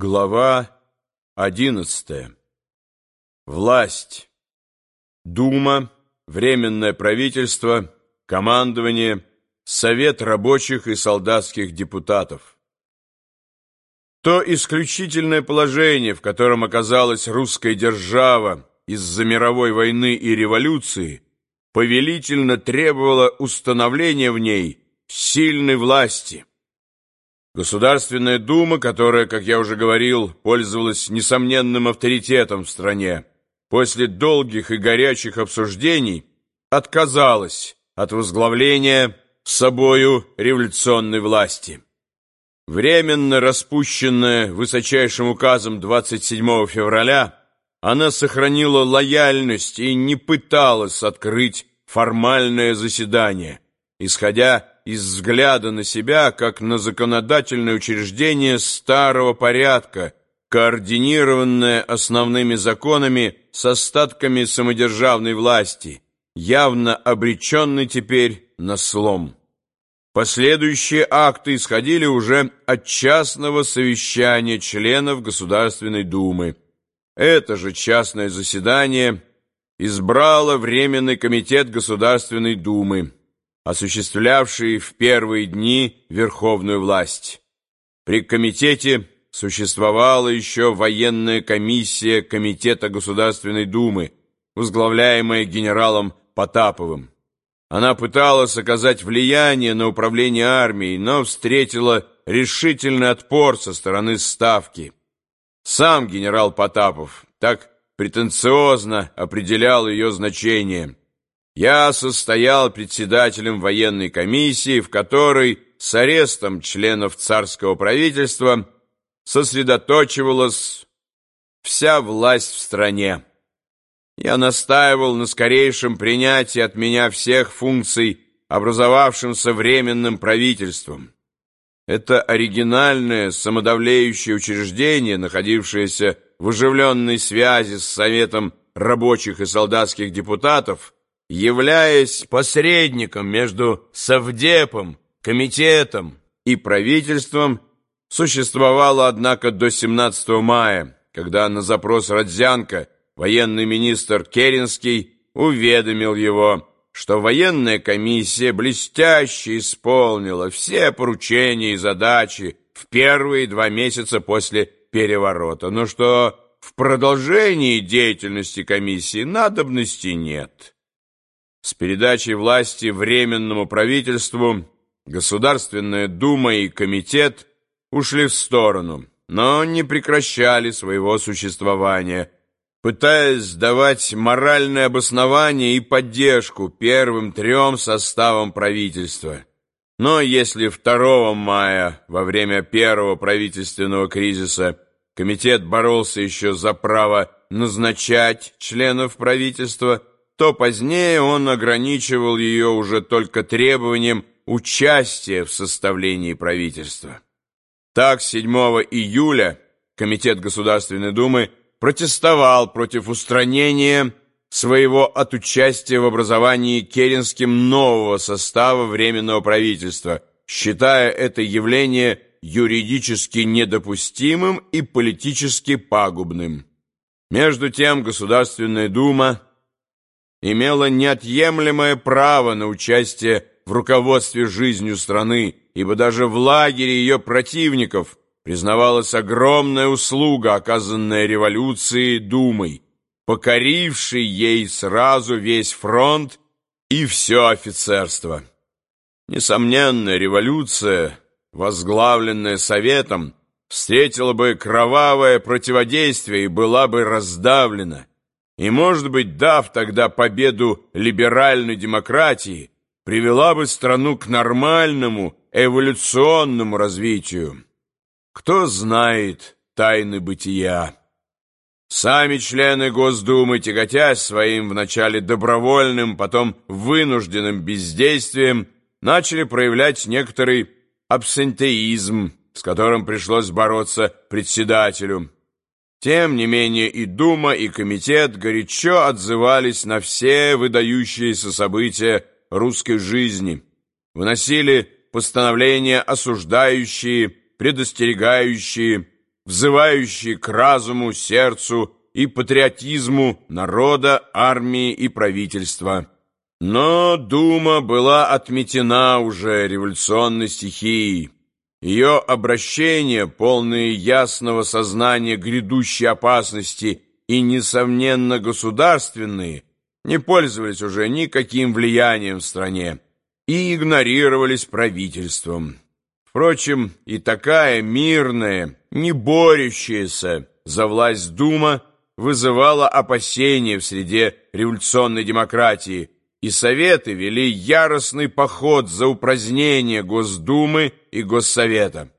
Глава одиннадцатая. Власть. Дума, Временное правительство, командование, Совет рабочих и солдатских депутатов. То исключительное положение, в котором оказалась русская держава из-за мировой войны и революции, повелительно требовало установления в ней сильной власти – Государственная дума, которая, как я уже говорил, пользовалась несомненным авторитетом в стране, после долгих и горячих обсуждений отказалась от возглавления собою революционной власти. Временно распущенная высочайшим указом 27 февраля, она сохранила лояльность и не пыталась открыть формальное заседание, исходя из взгляда на себя, как на законодательное учреждение старого порядка, координированное основными законами с остатками самодержавной власти, явно обреченный теперь на слом. Последующие акты исходили уже от частного совещания членов Государственной Думы. Это же частное заседание избрало Временный комитет Государственной Думы осуществлявший в первые дни верховную власть. При комитете существовала еще военная комиссия Комитета Государственной Думы, возглавляемая генералом Потаповым. Она пыталась оказать влияние на управление армией, но встретила решительный отпор со стороны Ставки. Сам генерал Потапов так претенциозно определял ее значение – я состоял председателем военной комиссии, в которой с арестом членов царского правительства сосредоточивалась вся власть в стране. Я настаивал на скорейшем принятии от меня всех функций образовавшимся временным правительством. Это оригинальное самодавлеющее учреждение, находившееся в оживленной связи с Советом рабочих и солдатских депутатов, являясь посредником между Совдепом, комитетом и правительством, существовало, однако, до 17 мая, когда на запрос Родзянко военный министр Керенский уведомил его, что военная комиссия блестяще исполнила все поручения и задачи в первые два месяца после переворота, но что в продолжении деятельности комиссии надобности нет. С передачей власти Временному правительству Государственная Дума и Комитет ушли в сторону, но не прекращали своего существования, пытаясь давать моральное обоснование и поддержку первым трем составам правительства. Но если 2 мая, во время первого правительственного кризиса, комитет боролся еще за право назначать членов правительства, то позднее он ограничивал ее уже только требованием участия в составлении правительства. Так, 7 июля Комитет Государственной Думы протестовал против устранения своего от участия в образовании Керенским нового состава Временного правительства, считая это явление юридически недопустимым и политически пагубным. Между тем Государственная Дума имела неотъемлемое право на участие в руководстве жизнью страны, ибо даже в лагере ее противников признавалась огромная услуга, оказанная революцией Думой, покорившей ей сразу весь фронт и все офицерство. Несомненно, революция, возглавленная Советом, встретила бы кровавое противодействие и была бы раздавлена, и, может быть, дав тогда победу либеральной демократии, привела бы страну к нормальному эволюционному развитию. Кто знает тайны бытия? Сами члены Госдумы, тяготясь своим вначале добровольным, потом вынужденным бездействием, начали проявлять некоторый абсентеизм, с которым пришлось бороться председателю. Тем не менее и Дума, и Комитет горячо отзывались на все выдающиеся события русской жизни, выносили постановления осуждающие, предостерегающие, взывающие к разуму, сердцу и патриотизму народа, армии и правительства. Но Дума была отметена уже революционной стихией. Ее обращения, полные ясного сознания грядущей опасности и, несомненно, государственные, не пользовались уже никаким влиянием в стране и игнорировались правительством. Впрочем, и такая мирная, не борющаяся за власть Дума вызывала опасения в среде революционной демократии, и Советы вели яростный поход за упразднение Госдумы и Госсовета.